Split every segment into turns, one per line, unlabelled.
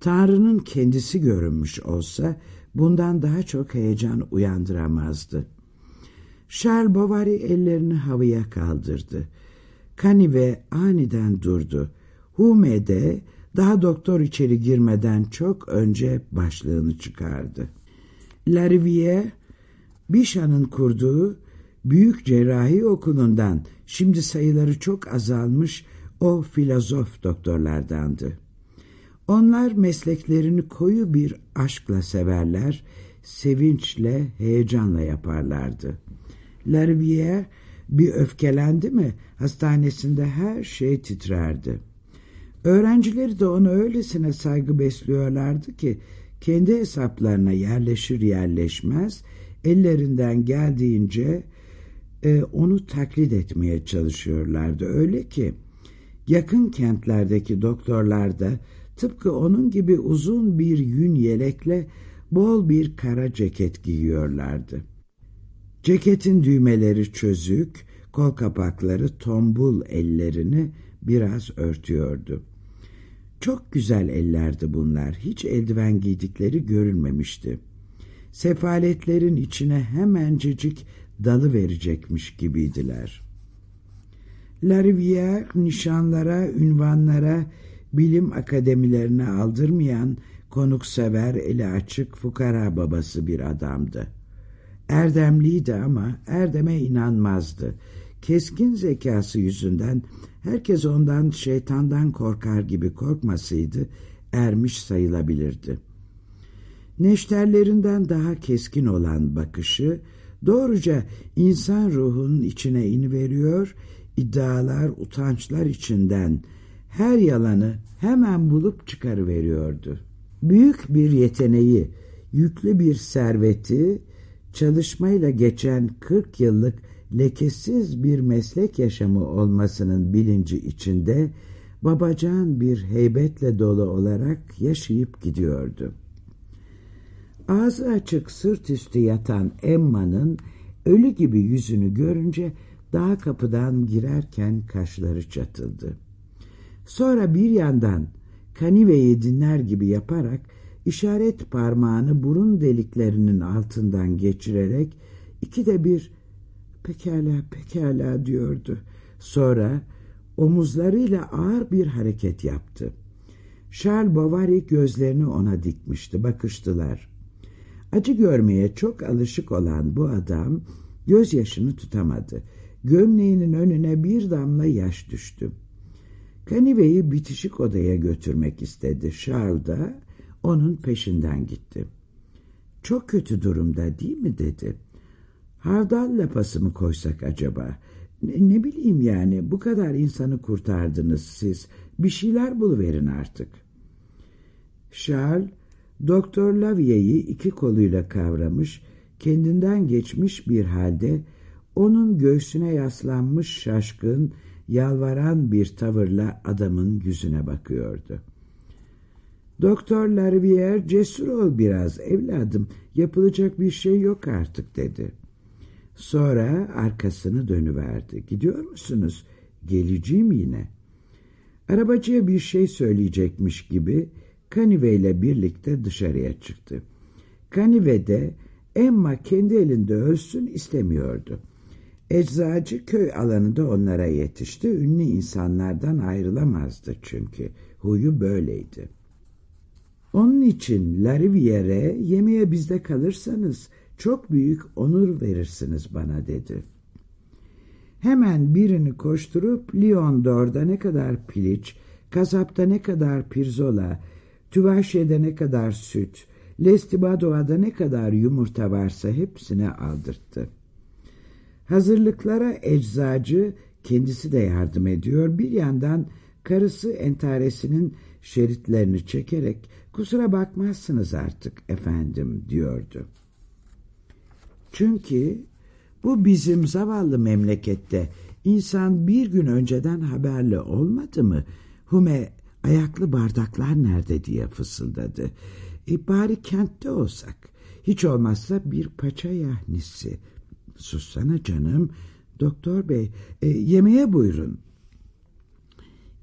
Tanrı'nın kendisi görünmüş olsa bundan daha çok heyecan uyandıramazdı. Charles Bovary ellerini havaya kaldırdı. Kanive aniden durdu. Hume de daha doktor içeri girmeden çok önce başlığını çıkardı. Lariviere, Bichat'ın kurduğu büyük cerrahi okulundan şimdi sayıları çok azalmış o filozof doktorlardandı. Onlar mesleklerini koyu bir aşkla severler, sevinçle, heyecanla yaparlardı. Lariviere bir öfkelendi mi hastanesinde her şey titrerdi. Öğrencileri de ona öylesine saygı besliyorlardı ki kendi hesaplarına yerleşir yerleşmez ellerinden geldiğince e, onu taklit etmeye çalışıyorlardı. Öyle ki yakın kentlerdeki doktorlar da tıpkı onun gibi uzun bir yün yelekle bol bir kara ceket giyiyorlardı. Ceketin düğmeleri çözük, kol kapakları tombul ellerini biraz örtüyordu. Çok güzel ellerdi bunlar. Hiç eldiven giydikleri görülmemişti. Sefaletlerin içine hemencecik dalı verecekmiş gibiydiler. Larivière nişanlara, ünvanlara, bilim akademilerine aldırmayan konuksever, eli açık, fukara babası bir adamdı. Erdemliydi ama Erdem'e inanmazdı. Keskin zekası yüzünden herkes ondan şeytandan korkar gibi korkmasıydı, ermiş sayılabilirdi. Neşterlerinden daha keskin olan bakışı, doğruca insan ruhunun içine iniveriyor, iddialar, utançlar içinden her yalanı hemen bulup çıkarıveriyordu. Büyük bir yeteneği, yüklü bir serveti, çalışmayla geçen 40 yıllık lekesiz bir meslek yaşamı olmasının bilinci içinde babacan bir heybetle dolu olarak yaşayıp gidiyordu. Ağzı açık sırt üstü yatan Emma'nın ölü gibi yüzünü görünce daha kapıdan girerken kaşları çatıldı. Sonra bir yandan Kanive'yi dinler gibi yaparak işaret parmağını burun deliklerinin altından geçirerek iki de bir pekala pekala diyordu. Sonra omuzlarıyla ağır bir hareket yaptı. Charles Bovary gözlerini ona dikmişti, bakıştılar. Acı görmeye çok alışık olan bu adam gözyaşını tutamadı. Gömleğinin önüne bir damla yaş düştü. Kanive'yi bitişik odaya götürmek istedi. Charles da onun peşinden gitti. Çok kötü durumda değil mi dedi. Hardal lapası mı koysak acaba? Ne, ne bileyim yani bu kadar insanı kurtardınız siz. Bir şeyler buluverin artık. Charles Doktor Lavier'i iki koluyla kavramış, kendinden geçmiş bir halde onun göğsüne yaslanmış şaşkın, yalvaran bir tavırla adamın yüzüne bakıyordu. Doktor Larivière cesur ol biraz evladım yapılacak bir şey yok artık dedi. Sonra arkasını dönüverdi. Gidiyor musunuz? Geleceğim yine. Arabacıya bir şey söyleyecekmiş gibi Kanive ile birlikte dışarıya çıktı. Kanive de Emma kendi elinde ölsün istemiyordu. Eczacı köy alanında onlara yetişti. Ünlü insanlardan ayrılamazdı çünkü. Huyu böyleydi. Onun için Larivier'e yemeğe bizde kalırsanız çok büyük onur verirsiniz bana dedi. Hemen birini koşturup Lyon d'Or'da ne kadar piliç, kasapta ne kadar pirzola, Tüvaşe'de ne kadar süt, Lestibadoa'da ne kadar yumurta varsa hepsine aldırttı. Hazırlıklara eczacı kendisi de yardım ediyor. Bir yandan karısı entaresinin şeritlerini çekerek kusura bakmazsınız artık efendim diyordu. Çünkü bu bizim zavallı memlekette insan bir gün önceden haberli olmadı mı? Hume ayaklı bardaklar nerede diye fısıldadı. E bari kentte olsak. Hiç olmazsa bir paça yahnisi. Sussana canım. Doktor bey e, yemeğe buyurun.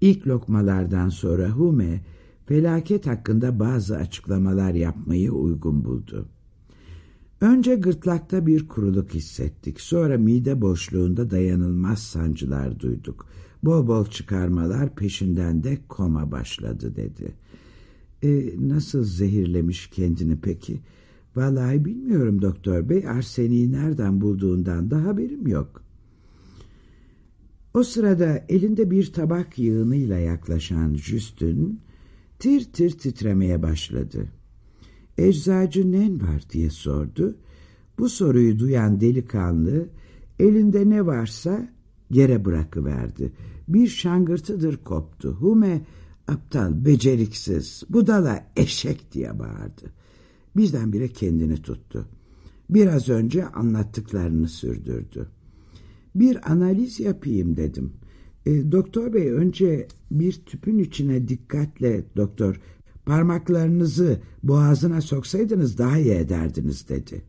İlk lokmalardan sonra Hume felaket hakkında bazı açıklamalar yapmayı uygun buldu. Önce gırtlakta bir kuruluk hissettik. Sonra mide boşluğunda dayanılmaz sancılar duyduk. Bol bol çıkarmalar peşinden de koma başladı dedi. E, nasıl zehirlemiş kendini peki? Vallahi bilmiyorum doktor bey. Arseniyi nereden bulduğundan da haberim yok. O sırada elinde bir tabak yığınıyla yaklaşan Justin tir tir titremeye başladı. Eczacı nen var diye sordu. Bu soruyu duyan delikanlı elinde ne varsa yere bırakıverdi. Bir şangırtıdır koptu. Hume aptal, beceriksiz, budala, eşek diye bağırdı. Bizdenbire kendini tuttu. Biraz önce anlattıklarını sürdürdü. Bir analiz yapayım dedim. E, doktor bey önce bir tüpün içine dikkatle doktor parmaklarınızı boğazına soksaydınız daha iyi ederdiniz dedi.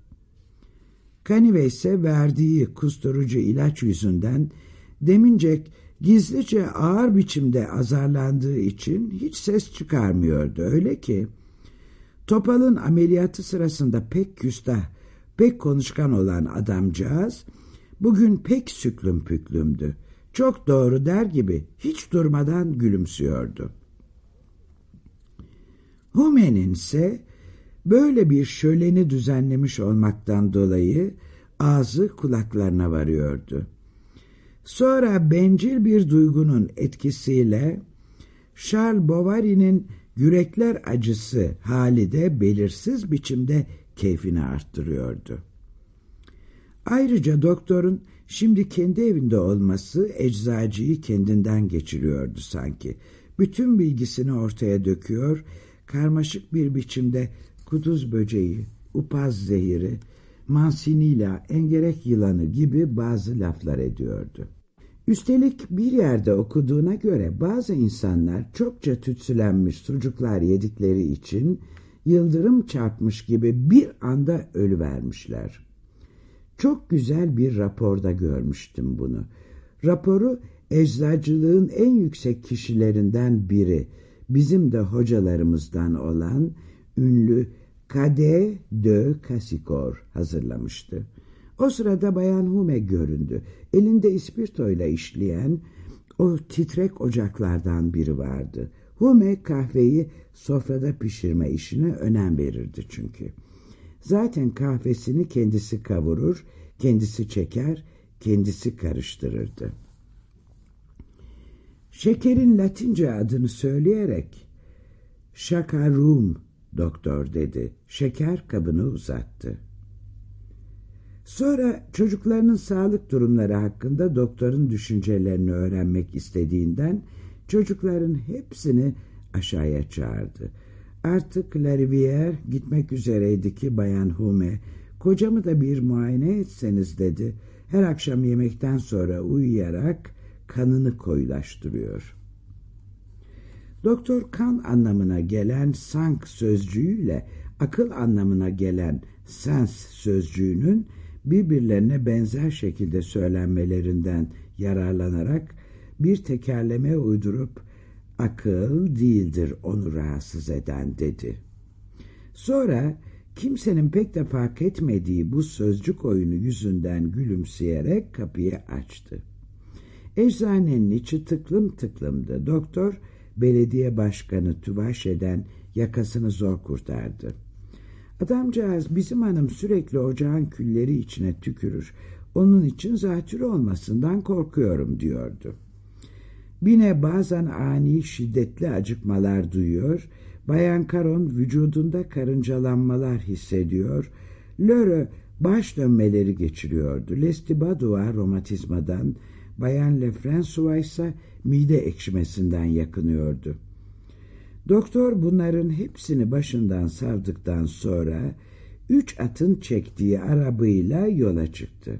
Kanive ise verdiği kusturucu ilaç yüzünden demince gizlice ağır biçimde azarlandığı için hiç ses çıkarmıyordu. Öyle ki Topal'ın ameliyatı sırasında pek küstah, pek konuşkan olan adamcağız bugün pek süklüm püklümdü. Çok doğru der gibi hiç durmadan gülümsüyordu. Hume'nin ise böyle bir şöleni düzenlemiş olmaktan dolayı ağzı kulaklarına varıyordu. Sonra bencil bir duygunun etkisiyle Charles Bovary'nin yürekler acısı hali de belirsiz biçimde keyfini arttırıyordu. Ayrıca doktorun şimdi kendi evinde olması eczacıyı kendinden geçiriyordu sanki. Bütün bilgisini ortaya döküyor, karmaşık bir biçimde kuduz böceği, upaz zehiri, mansinila, engerek yılanı gibi bazı laflar ediyordu. Üstelik bir yerde okuduğuna göre bazı insanlar çokça tütsülenmiş sucuklar yedikleri için yıldırım çarpmış gibi bir anda ölüvermişler. Çok güzel bir raporda görmüştüm bunu. Raporu eczacılığın en yüksek kişilerinden biri, bizim de hocalarımızdan olan ünlü Kade de Casikor hazırlamıştı. O sırada Bayan Hume göründü. Elinde ispirtoyla işleyen o titrek ocaklardan biri vardı. Hume kahveyi sofrada pişirme işine önem verirdi çünkü. Zaten kahvesini kendisi kavurur, kendisi çeker, kendisi karıştırırdı. Şekerin latince adını söyleyerek şakarum doktor dedi. Şeker kabını uzattı. Sonra çocuklarının sağlık durumları hakkında doktorun düşüncelerini öğrenmek istediğinden çocukların hepsini aşağıya çağırdı. Artık Larivière gitmek üzereydi ki Bayan Hume, kocamı da bir muayene etseniz dedi. Her akşam yemekten sonra uyuyarak kanını koyulaştırıyor. Doktor kan anlamına gelen sank sözcüğüyle akıl anlamına gelen sens sözcüğünün birbirlerine benzer şekilde söylenmelerinden yararlanarak bir tekerleme uydurup akıl değildir onu rahatsız eden dedi. Sonra kimsenin pek de fark etmediği bu sözcük oyunu yüzünden gülümseyerek kapıyı açtı. Eczanenin içi tıklım tıklımdı. Doktor belediye başkanı Tüvaşe'den yakasını zor kurtardı. Adamcağız bizim hanım sürekli ocağın külleri içine tükürür. Onun için zatürre olmasından korkuyorum diyordu. Bine bazen ani şiddetli acıkmalar duyuyor, Bayan Karon vücudunda karıncalanmalar hissediyor, Lörö baş dönmeleri geçiriyordu. Lestibadua romatizmadan, Bayan Lefrancois ise mide ekşimesinden yakınıyordu. Doktor bunların hepsini başından savdıktan sonra üç atın çektiği arabıyla yola çıktı.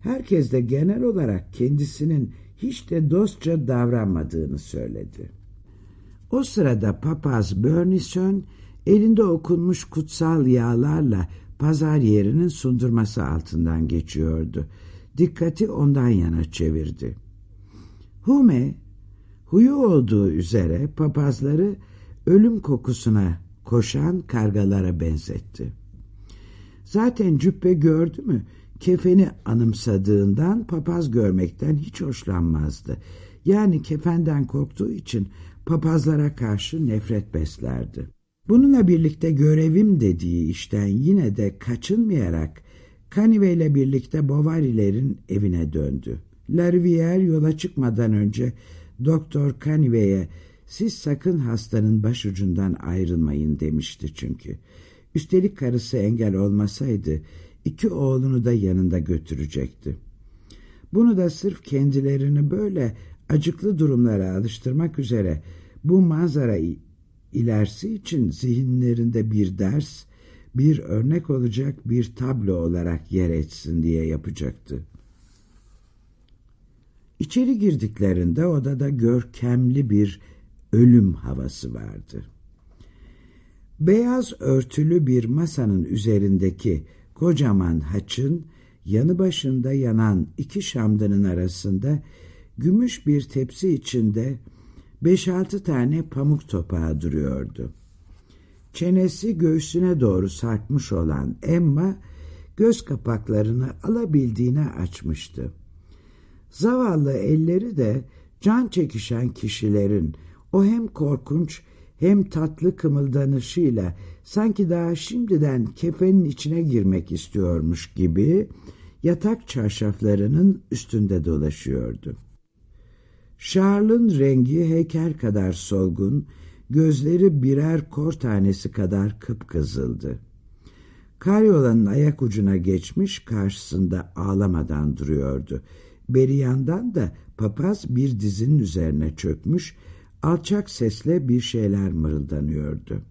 Herkes de genel olarak kendisinin hiç de dostça davranmadığını söyledi. O sırada papaz Bernison elinde okunmuş kutsal yağlarla pazar yerinin sundurması altından geçiyordu. Dikkati ondan yana çevirdi. Hume Huyu olduğu üzere papazları ölüm kokusuna koşan kargalara benzetti. Zaten cübbe gördü mü kefeni anımsadığından papaz görmekten hiç hoşlanmazdı. Yani kefenden korktuğu için papazlara karşı nefret beslerdi. Bununla birlikte görevim dediği işten yine de kaçınmayarak Kanive ile birlikte Bovary'lerin evine döndü. Larivière yola çıkmadan önce Doktor Kanive'ye siz sakın hastanın başucundan ayrılmayın demişti çünkü. Üstelik karısı engel olmasaydı iki oğlunu da yanında götürecekti. Bunu da sırf kendilerini böyle acıklı durumlara alıştırmak üzere bu manzara ilerisi için zihinlerinde bir ders, bir örnek olacak bir tablo olarak yer etsin diye yapacaktı. İçeri girdiklerinde odada görkemli bir ölüm havası vardı. Beyaz örtülü bir masanın üzerindeki kocaman haçın yanı başında yanan iki şamdanın arasında gümüş bir tepsi içinde beş altı tane pamuk topağı duruyordu. Çenesi göğsüne doğru sarkmış olan Emma göz kapaklarını alabildiğine açmıştı. Zavallı elleri de can çekişen kişilerin o hem korkunç hem tatlı kımıldanışıyla sanki daha şimdiden kefenin içine girmek istiyormuş gibi yatak çarşaflarının üstünde dolaşıyordu. Charles'ın rengi heykel kadar solgun, gözleri birer kor tanesi kadar kıpkızıldı. Karyolanın ayak ucuna geçmiş karşısında ağlamadan duruyordu. Beri yandan da papaz bir dizinin üzerine çökmüş, alçak sesle bir şeyler mırıldanıyordu.